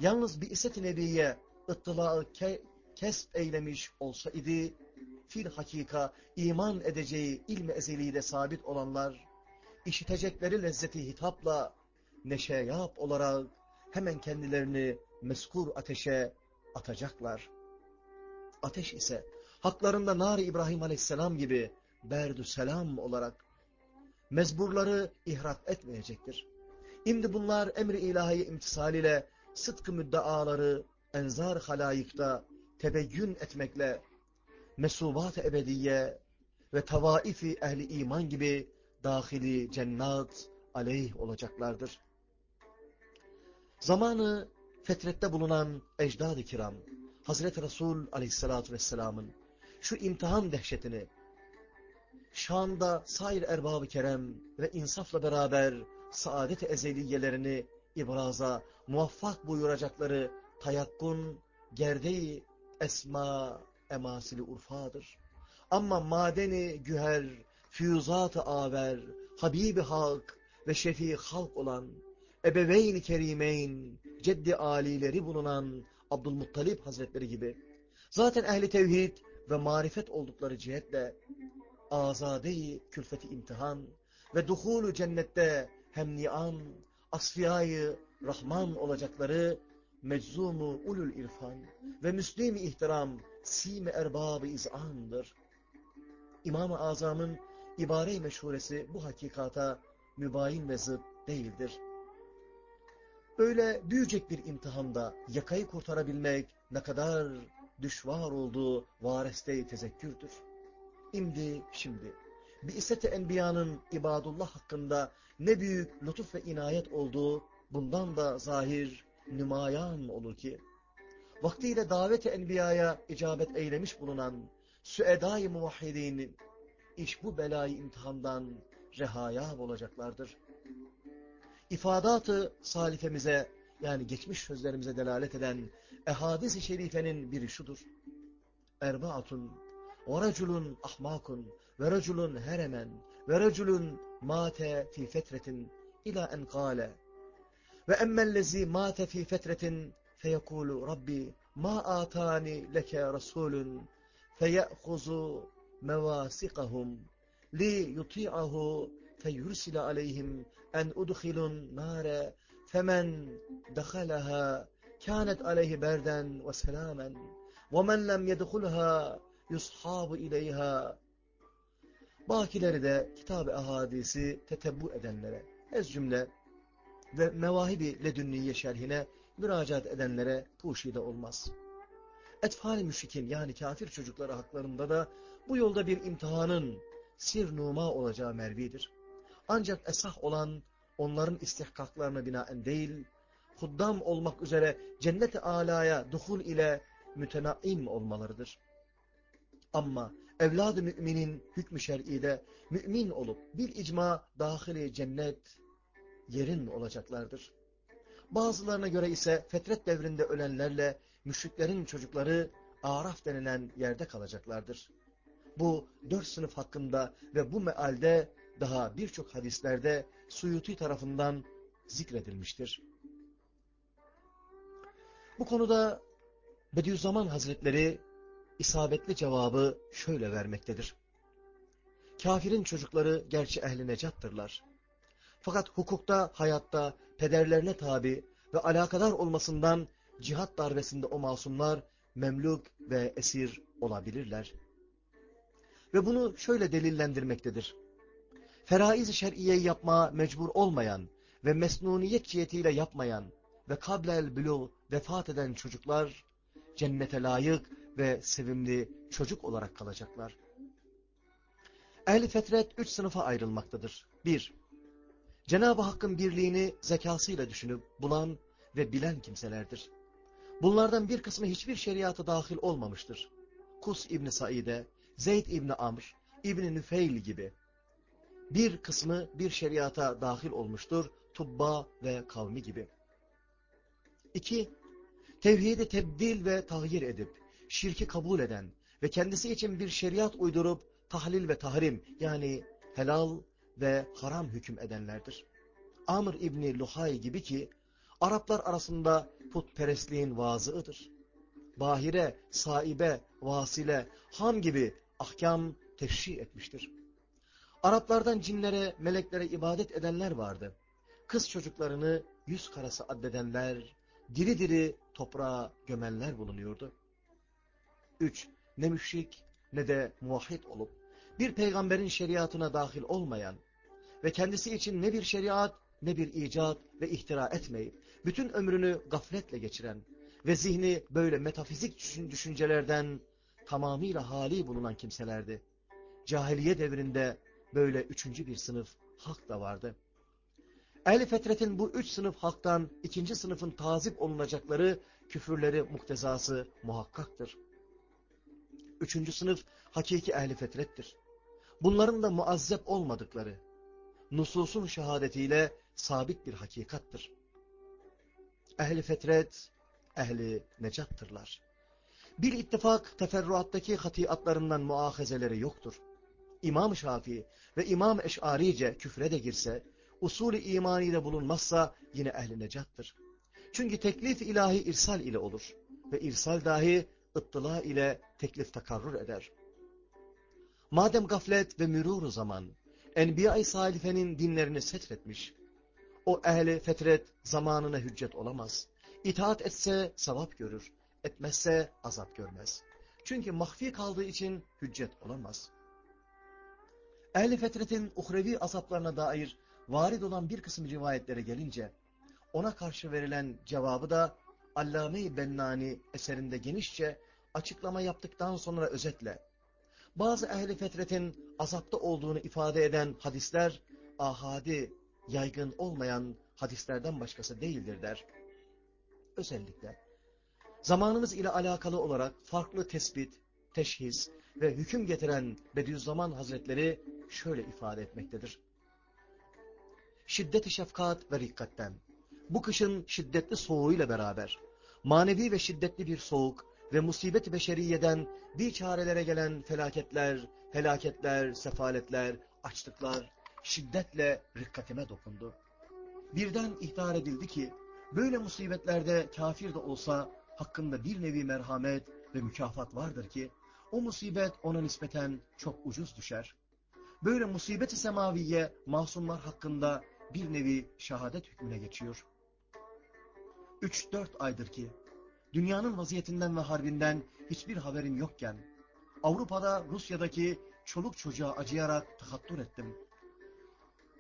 yalnız bir iset-i nebiye ıttılağı ke kesp eylemiş olsa idi, fil hakika iman edeceği ilmi ezeliyle sabit olanlar, işitecekleri lezzeti hitapla neşe yap olarak hemen kendilerini meskur ateşe atacaklar. Ateş ise haklarında nar İbrahim Aleyhisselam gibi berdü selam olarak mezburları ihrat etmeyecektir. Şimdi bunlar emri ilahi imtisal ile sıdkı müddeaları enzar halayıkta tebeyyün etmekle mesubat-ı ebediye ve tavaifi ehli iman gibi dahili cennat aleyh olacaklardır. Zamanı fetrette bulunan ecdad-ı kiram, Hazreti Resul aleyhissalatü vesselamın şu imtihan dehşetini, şanda sair erbab-ı kerem ve insafla beraber saadet-i ezeliyelerini ibraza muvaffak buyuracakları tayakkun, gerdeyi esma emasili urfadır. Ama madeni güher, füyuzat-ı aver, Habibi Hak ve şefi halk olan ebeveyn-i kerimeyn, ceddi alileri bulunan Abdülmuttalip Hazretleri gibi zaten ehli tevhid ve marifet oldukları cihetle azade-i külfeti imtihan ve duhulü cennette hem ni'an, asfiyayı rahman olacakları meczumu ulul irfan ve müslim ihtiram sim erbabı izandır. İmam-ı Azam'ın ibare-i meşhuresi bu hakikata mübayin ve zıt değildir. Böyle büyücek bir imtihanda yakayı kurtarabilmek ne kadar düşvar olduğu vareste-i tezekkürdür. İmdi şimdi Bi'set-i Enbiya'nın ibadullah hakkında ne büyük lütuf ve inayet olduğu bundan da zahir, nümayan olur ki, vaktiyle davet-i enbiyaya icabet eylemiş bulunan süedai muvahhidinin iş bu belayı imtihandan rehaya olacaklardır. İfadatı salifemize yani geçmiş sözlerimize delalet eden ehadis-i şerifenin biri şudur. Erbaatun ve reculun ahmakun ve reculun heremen ve reculun mate fi fetretin ila en kâle ve emmellezi mate fi fetretin feyekulu Rabbi ma atani leke rasulun feye'huzu mevasikahum li yuti'ahu feyursile aleyhim en udkhilun nare femen dekhalaha kânet aleyhi berden ve selamen ve men lem yedkhulha yushabu ileyha Bakileri de kitab-ı ahadisi tetebbu edenlere, ez cümle ve mevahibi ledünniye şerhine müracaat edenlere puşide olmaz. Etfal-i müşrikin yani kafir çocukları haklarında da bu yolda bir imtihanın sir numa olacağı mervidir. Ancak esah olan onların istihkaklarına binaen değil, huddam olmak üzere cennet-i alaya duhul ile mütenaim olmalarıdır. Ama evlad-ı müminin hükmü şer'ide mümin olup bir icma dahili cennet yerin olacaklardır. Bazılarına göre ise fetret devrinde ölenlerle müşriklerin çocukları Araf denilen yerde kalacaklardır. Bu dört sınıf hakkında ve bu mealde daha birçok hadislerde Suyuti tarafından zikredilmiştir. Bu konuda Bediüzzaman Hazretleri isabetli cevabı şöyle vermektedir. Kafirin çocukları gerçi ehli necattırlar. Fakat hukukta, hayatta, pederlerine tabi ve alakadar olmasından cihat darbesinde o masumlar memluk ve esir olabilirler. Ve bunu şöyle delillendirmektedir. Feraiz-i şer'iyeyi yapmaya mecbur olmayan ve mesnuniyet cihetiyle yapmayan ve kablel bülü vefat eden çocuklar cennete layık ve sevimli çocuk olarak kalacaklar. Ehl-i fetret üç sınıfa ayrılmaktadır. Bir, Cenab-ı Hakk'ın birliğini zekasıyla düşünüp bulan ve bilen kimselerdir. Bunlardan bir kısmı hiçbir şeriata dahil olmamıştır. Kus İbni Said'e, Zeyd İbni Amr, İbni Nüfeil gibi. Bir kısmı bir şeriata dahil olmuştur. Tubba ve kavmi gibi. İki, tevhidi tebdil ve tahyir edip, şirki kabul eden ve kendisi için bir şeriat uydurup tahlil ve tahrim yani helal ve haram hüküm edenlerdir. Amr İbni Luhay gibi ki Araplar arasında putperestliğin vazığıdır. Bahire, saibe, vasile, ham gibi ahkam teşri etmiştir. Araplardan cinlere, meleklere ibadet edenler vardı. Kız çocuklarını yüz karası addedenler, diri diri toprağa gömenler bulunuyordu. 3. Ne müşrik ne de muvahhid olup, bir peygamberin şeriatına dahil olmayan ve kendisi için ne bir şeriat ne bir icat ve ihtira etmeyip, bütün ömrünü gafletle geçiren ve zihni böyle metafizik düşüncelerden tamamıyla hali bulunan kimselerdi. Cahiliye devrinde böyle üçüncü bir sınıf halk da vardı. Ehl-i Fetret'in bu üç sınıf halktan ikinci sınıfın tazip olunacakları küfürleri muktezası muhakkaktır. Üçüncü sınıf hakiki Ehl-i Fetret'tir. Bunların da muazzep olmadıkları, nususun şehadetiyle sabit bir hakikattır. Ehli fetret, ehli necattırlar. Bir ittifak teferruattaki hatiatlarından muahezeleri yoktur. İmam Şafii ve İmam Eş'arice küfre de girse, usulü imaniyle bulunmazsa yine ehli necattır. Çünkü teklif ilahi irsal ile olur ve irsal dahi ıttıla ile teklif takarrur eder. Madem gaflet ve mürûr zaman, Enbiya-i Salife'nin dinlerini setretmiş, o ehli fetret zamanına hüccet olamaz. İtaat etse sevap görür, etmezse azap görmez. Çünkü mahfi kaldığı için hüccet olamaz. Ehli fetretin uhrevi azaplarına dair varid olan bir kısım rivayetlere gelince, ona karşı verilen cevabı da Allame-i Bennani eserinde genişçe açıklama yaptıktan sonra özetle, bazı ehli fetretin azapta olduğunu ifade eden hadisler, ahadi, yaygın olmayan hadislerden başkası değildir der. Özellikle, zamanımız ile alakalı olarak farklı tespit, teşhis ve hüküm getiren Bediüzzaman Hazretleri şöyle ifade etmektedir. Şiddet-i şefkat ve rikkatten, bu kışın şiddetli soğuğuyla beraber, manevi ve şiddetli bir soğuk ve musibet-i beşeriyeden bir çarelere gelen felaketler, helaketler, sefaletler, açlıklar şiddetle rikkatime dokundu. Birden ihtar edildi ki, böyle musibetlerde kafir de olsa hakkında bir nevi merhamet ve mükafat vardır ki, o musibet ona nispeten çok ucuz düşer. Böyle musibet-i semaviye masumlar hakkında bir nevi şehadet hükmüne geçiyor. 3-4 aydır ki dünyanın vaziyetinden ve harbinden hiçbir haberim yokken Avrupa'da Rusya'daki çoluk çocuğa acıyarak tahattur ettim.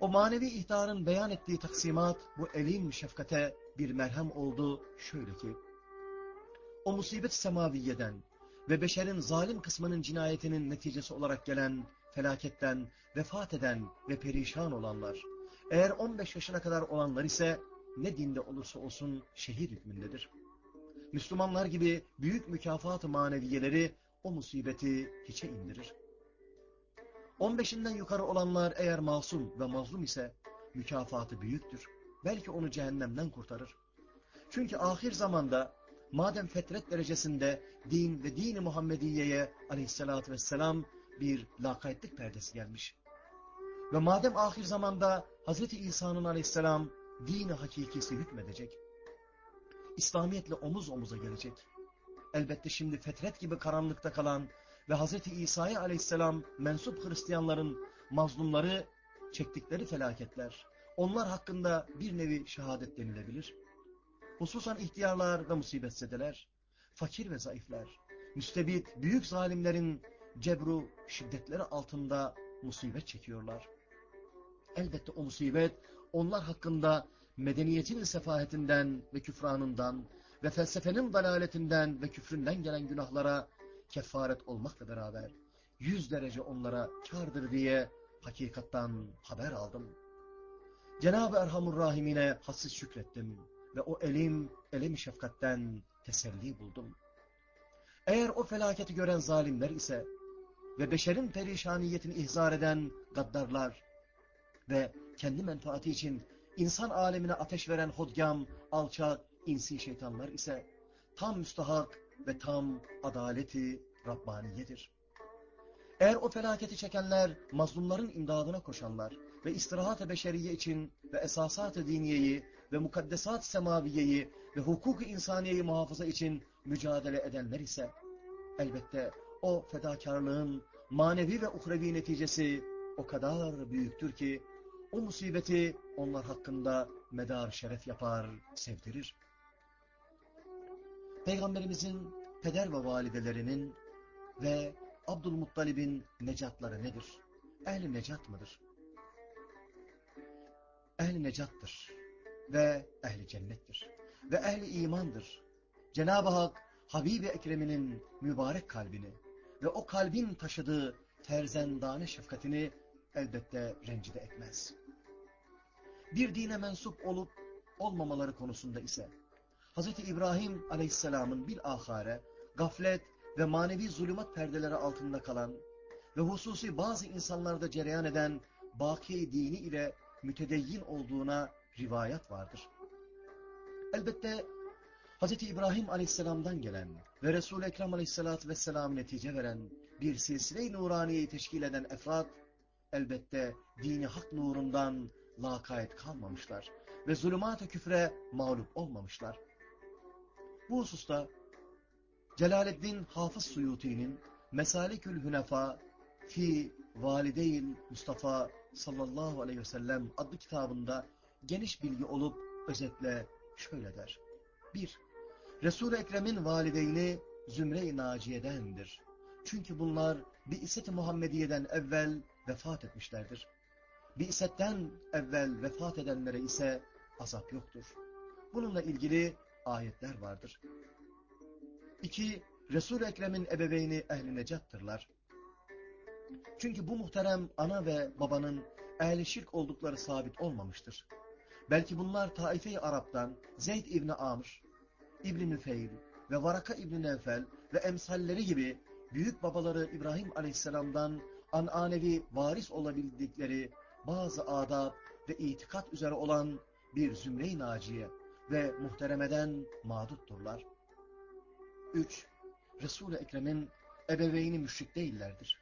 O manevi ihtarın beyan ettiği taksimat bu elim şefkate bir merhem oldu şöyle ki o musibet semaviyeden ve beşerin zalim kısmının cinayetinin neticesi olarak gelen felaketten vefat eden ve perişan olanlar eğer 15 yaşına kadar olanlar ise ne dinde olursa olsun şehir hükmündedir. Müslümanlar gibi büyük mükafat-ı maneviyeleri o musibeti hiçe indirir. 15'inden yukarı olanlar eğer masum ve mazlum ise mükafatı büyüktür. Belki onu cehennemden kurtarır. Çünkü ahir zamanda madem fetret derecesinde din ve dini Muhammediye'ye aleyhissalatü vesselam bir lakaytlık perdesi gelmiş. Ve madem ahir zamanda Hz. İsa'nın aleyhisselam dini hakikisi hükmedecek. İslamiyetle omuz omuza gelecek. Elbette şimdi fetret gibi karanlıkta kalan ve Hz. İsa'ya aleyhisselam mensup Hristiyanların mazlumları çektikleri felaketler, onlar hakkında bir nevi şehadet denilebilir. Hususan ihtiyarlar ve musibetsedeler, fakir ve zayıflar, müstebit büyük zalimlerin cebru şiddetleri altında musibet çekiyorlar. Elbette o musibet onlar hakkında medeniyetin sefahetinden ve küfranından ve felsefenin dalaletinden ve küfründen gelen günahlara kefaret olmakla beraber yüz derece onlara kardır diye hakikattan haber aldım. Cenab-ı Erhamur Rahim'ine hassiz şükrettim ve o elim, elim şefkatten teselli buldum. Eğer o felaketi gören zalimler ise ve beşerin perişaniyetini ihzar eden gaddarlar ve kendi menfaati için insan alemine ateş veren hodgam, alçak, insi şeytanlar ise tam müstahak ve tam adaleti Rabbaniyedir. Eğer o felaketi çekenler mazlumların imdadına koşanlar ve istirahat-ı beşeriye için ve esasat-ı diniyeyi ve mukaddesat semaviyeyi ve hukuk insaniyeyi muhafaza için mücadele edenler ise elbette o fedakarlığın manevi ve uhrevi neticesi o kadar büyüktür ki o musibeti onlar hakkında medar şeref yapar, sevdirir. Peygamberimizin peder ve validelerinin ve Abdülmuttalib'in necatları nedir? Ehli necat mıdır? Ehli necattır ve ehli cennettir ve ehli imandır. Cenab-ı Hak Habibi Ekrem'inin mübarek kalbini ve o kalbin taşıdığı terzendane şefkatini elbette rencide etmez. Bir dine mensup olup olmamaları konusunda ise Hz. İbrahim aleyhisselamın bil ahare gaflet ve manevi zulümat perdeleri altında kalan ve hususi bazı insanlarda cereyan eden baki dini ile mütedeyyin olduğuna rivayet vardır. Elbette Hz. İbrahim aleyhisselamdan gelen ve Resul-i Ekrem aleyhisselatü vesselam netice veren bir silsile-i nuraniyeyi teşkil eden efrat, elbette dini hak nurundan lakayet kalmamışlar ve zulümat-ı küfre mağlup olmamışlar. Bu hususta Celaleddin Hafız Suyuti'nin Mesalikül Hünefa fi Valideyil Mustafa sallallahu aleyhi ve sellem adlı kitabında geniş bilgi olup özetle şöyle der. 1. Resul-i Ekrem'in valideyni Zümre-i Naciye'dendir. Çünkü bunlar bir iset-i Muhammediye'den evvel vefat etmişlerdir. Bir isetten evvel vefat edenlere ise azap yoktur. Bununla ilgili ayetler vardır. 2. Resul-i Ekrem'in ebeveyni ehli necattırlar. Çünkü bu muhterem ana ve babanın ehli şirk oldukları sabit olmamıştır. Belki bunlar Taife-i Arap'tan Zeyd İbni Amr, İbni Nüfeyl ve Varaka İbni Nevfel ve emsalleri gibi büyük babaları İbrahim Aleyhisselam'dan ananevi varis olabildikleri bazı adab ve itikat üzere olan bir zümre-i naciye ve muhteremeden mağdutturlar. 3. Resul-i Ekrem'in ebeveyni müşrik değillerdir.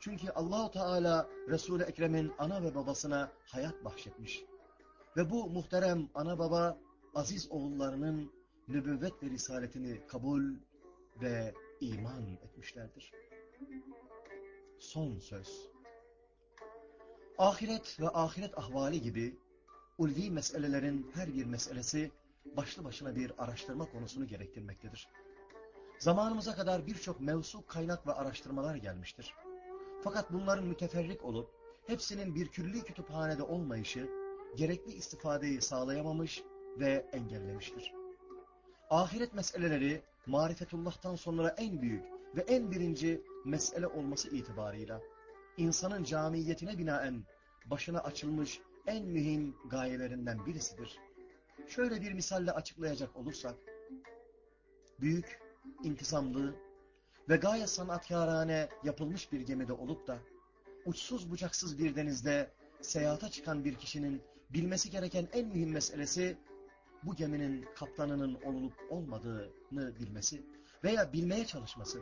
Çünkü Allahu Teala Resul-i Ekrem'in ana ve babasına hayat bahşetmiş. Ve bu muhterem ana baba aziz oğullarının nübüvvet ve risaletini kabul ve iman etmişlerdir. Son söz. Ahiret ve ahiret ahvali gibi ulvi meselelerin her bir meselesi başlı başına bir araştırma konusunu gerektirmektedir. Zamanımıza kadar birçok mevsu kaynak ve araştırmalar gelmiştir. Fakat bunların müteferrik olup hepsinin bir külli kütüphanede olmayışı gerekli istifadeyi sağlayamamış ve engellemiştir. Ahiret meseleleri marifetullah'tan sonra en büyük ve en birinci mesele olması itibarıyla insanın camiyetine binaen başına açılmış en mühim gayelerinden birisidir. Şöyle bir misalle açıklayacak olursak, büyük, intizamlı ve gayet sanatkarane yapılmış bir gemide olup da, uçsuz bucaksız bir denizde seyahata çıkan bir kişinin bilmesi gereken en mühim meselesi, bu geminin kaptanının olup olmadığını bilmesi veya bilmeye çalışması,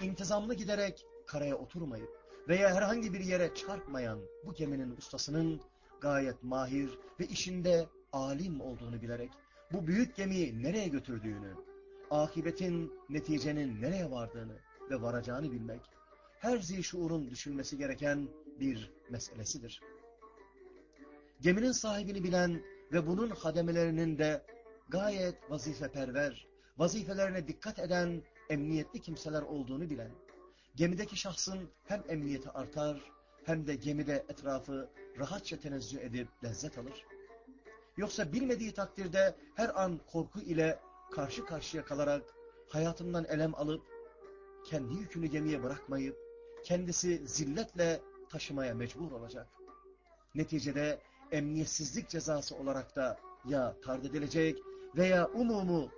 intizamlı giderek karaya oturmayıp veya herhangi bir yere çarpmayan bu geminin ustasının gayet mahir ve işinde alim olduğunu bilerek bu büyük gemiyi nereye götürdüğünü, akibetin, neticenin nereye vardığını ve varacağını bilmek, her zişuurun düşünmesi gereken bir meselesidir. Geminin sahibini bilen ve bunun hademelerinin de gayet vazifeperver, vazifelerine dikkat eden emniyetli kimseler olduğunu bilen, gemideki şahsın hem emniyeti artar, hem de gemide etrafı rahatça tenezzül edip lezzet alır. Yoksa bilmediği takdirde her an korku ile karşı karşıya kalarak hayatından elem alıp, kendi yükünü gemiye bırakmayıp, kendisi zilletle taşımaya mecbur olacak. Neticede emniyetsizlik cezası olarak da ya tard edilecek veya umumu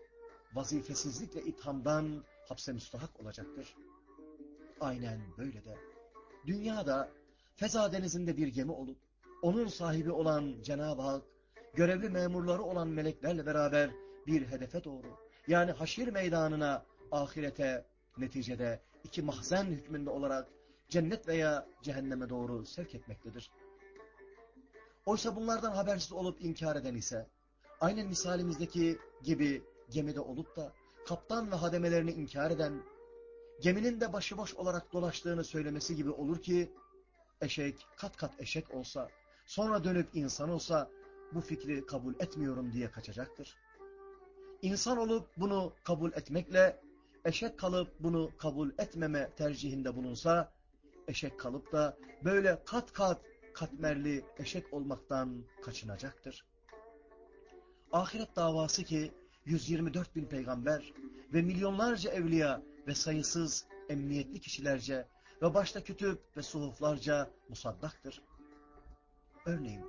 vazifesizlikle ithamdan hapse müstahak olacaktır. Aynen böyle de. Dünyada Feza denizinde bir gemi olup, onun sahibi olan Cenab-ı Hak, görevli memurları olan meleklerle beraber bir hedefe doğru, yani haşir meydanına, ahirete, neticede iki mahzen hükmünde olarak cennet veya cehenneme doğru sevk etmektedir. Oysa bunlardan habersiz olup inkar eden ise, aynen misalimizdeki gibi gemide olup da kaptan ve hademelerini inkar eden, geminin de başıboş olarak dolaştığını söylemesi gibi olur ki, eşek kat kat eşek olsa, sonra dönüp insan olsa, bu fikri kabul etmiyorum diye kaçacaktır. İnsan olup bunu kabul etmekle, eşek kalıp bunu kabul etmeme tercihinde bulunsa, eşek kalıp da böyle kat kat katmerli eşek olmaktan kaçınacaktır. Ahiret davası ki 124 bin peygamber ve milyonlarca evliya ve sayısız emniyetli kişilerce ve başta kütüp ve suhuflarca musaddaktır. Örneğin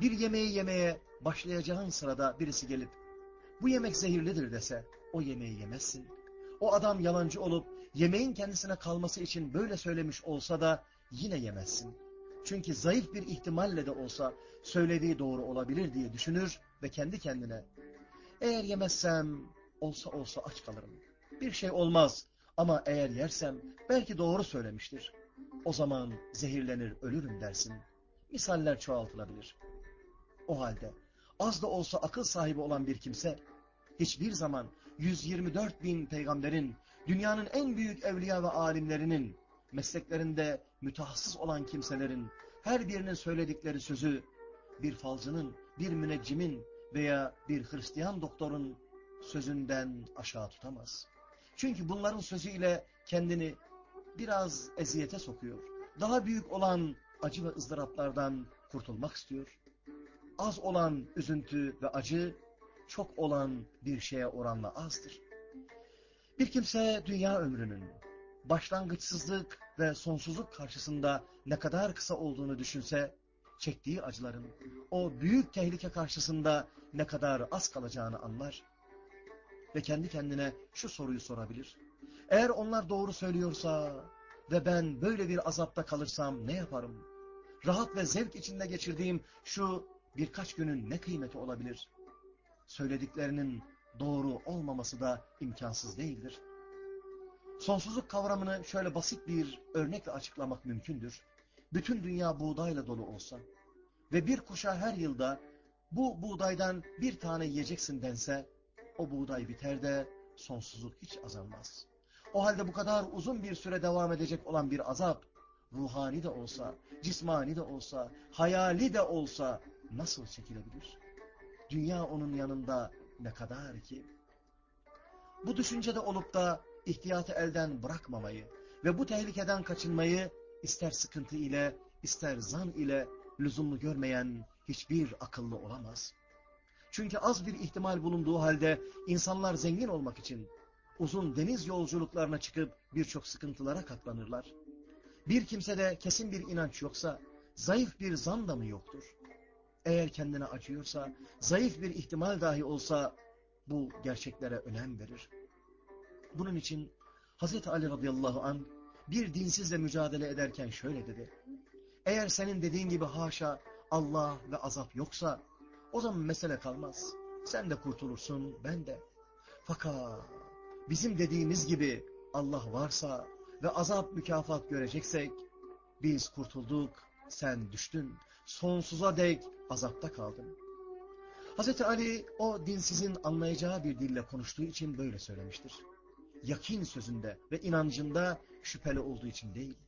bir yemeği yemeye başlayacağın sırada birisi gelip bu yemek zehirlidir dese o yemeği yemezsin. O adam yalancı olup yemeğin kendisine kalması için böyle söylemiş olsa da yine yemezsin. Çünkü zayıf bir ihtimalle de olsa söylediği doğru olabilir diye düşünür ve kendi kendine eğer yemezsem olsa olsa aç kalırım. Bir şey olmaz ama eğer yersem belki doğru söylemiştir. O zaman zehirlenir ölürüm dersin. Misaller çoğaltılabilir. O halde az da olsa akıl sahibi olan bir kimse hiçbir zaman 124 bin peygamberin, dünyanın en büyük evliya ve alimlerinin, mesleklerinde mütehassıs olan kimselerin her birinin söyledikleri sözü bir falcının, bir müneccimin veya bir Hristiyan doktorun sözünden aşağı tutamaz. Çünkü bunların sözüyle kendini biraz eziyete sokuyor. Daha büyük olan acı ve ızdıraplardan kurtulmak istiyor. Az olan üzüntü ve acı çok olan bir şeye oranla azdır. Bir kimse dünya ömrünün başlangıçsızlık ve sonsuzluk karşısında ne kadar kısa olduğunu düşünse, çektiği acıların o büyük tehlike karşısında ne kadar az kalacağını anlar. Ve kendi kendine şu soruyu sorabilir. Eğer onlar doğru söylüyorsa ve ben böyle bir azapta kalırsam ne yaparım? Rahat ve zevk içinde geçirdiğim şu birkaç günün ne kıymeti olabilir? Söylediklerinin doğru olmaması da imkansız değildir. Sonsuzluk kavramını şöyle basit bir örnekle açıklamak mümkündür. Bütün dünya buğdayla dolu olsa ve bir kuşa her yılda bu buğdaydan bir tane yiyeceksin dense, o buğday biter de sonsuzluk hiç azalmaz. O halde bu kadar uzun bir süre devam edecek olan bir azap, ruhani de olsa, cismani de olsa, hayali de olsa nasıl çekilebilir? Dünya onun yanında ne kadar ki? Bu düşüncede olup da ihtiyatı elden bırakmamayı ve bu tehlikeden kaçınmayı ister sıkıntı ile ister zan ile lüzumlu görmeyen hiçbir akıllı olamaz. Çünkü az bir ihtimal bulunduğu halde insanlar zengin olmak için uzun deniz yolculuklarına çıkıp birçok sıkıntılara katlanırlar. Bir kimsede kesin bir inanç yoksa zayıf bir zan da mı yoktur? Eğer kendine acıyorsa, zayıf bir ihtimal dahi olsa bu gerçeklere önem verir. Bunun için Hz. Ali radıyallahu an bir dinsizle mücadele ederken şöyle dedi. Eğer senin dediğin gibi haşa Allah ve azap yoksa o zaman mesele kalmaz. Sen de kurtulursun ben de. Fakat bizim dediğimiz gibi Allah varsa ve azap mükafat göreceksek biz kurtulduk sen düştün sonsuza dek azapta kaldın. Hz. Ali o dinsizin anlayacağı bir dille konuştuğu için böyle söylemiştir yakin sözünde ve inancında şüpheli olduğu için değil.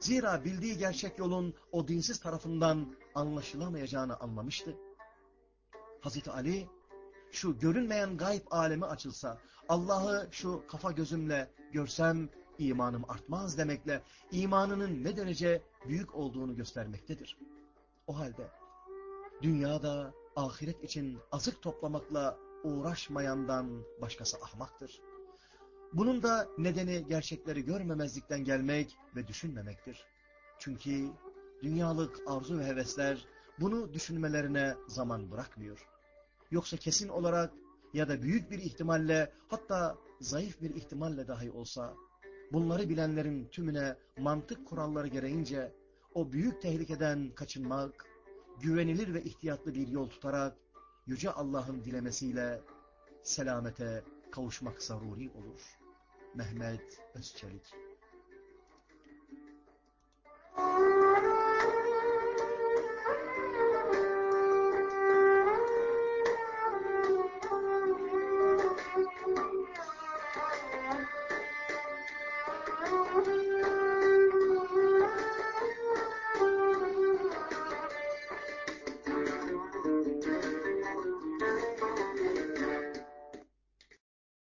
Zira bildiği gerçek yolun o dinsiz tarafından anlaşılamayacağını anlamıştı. Hazreti Ali şu görünmeyen gayb alemi açılsa, Allah'ı şu kafa gözümle görsem imanım artmaz demekle imanının ne derece büyük olduğunu göstermektedir. O halde dünyada ahiret için azık toplamakla uğraşmayandan başkası ahmaktır. Bunun da nedeni gerçekleri görmemezlikten gelmek ve düşünmemektir. Çünkü dünyalık arzu ve hevesler bunu düşünmelerine zaman bırakmıyor. Yoksa kesin olarak ya da büyük bir ihtimalle hatta zayıf bir ihtimalle dahi olsa bunları bilenlerin tümüne mantık kuralları gereğince o büyük tehlikeden kaçınmak, güvenilir ve ihtiyatlı bir yol tutarak Yüce Allah'ın dilemesiyle selamete kavuşmak zaruri olur. Mehmet Özçelik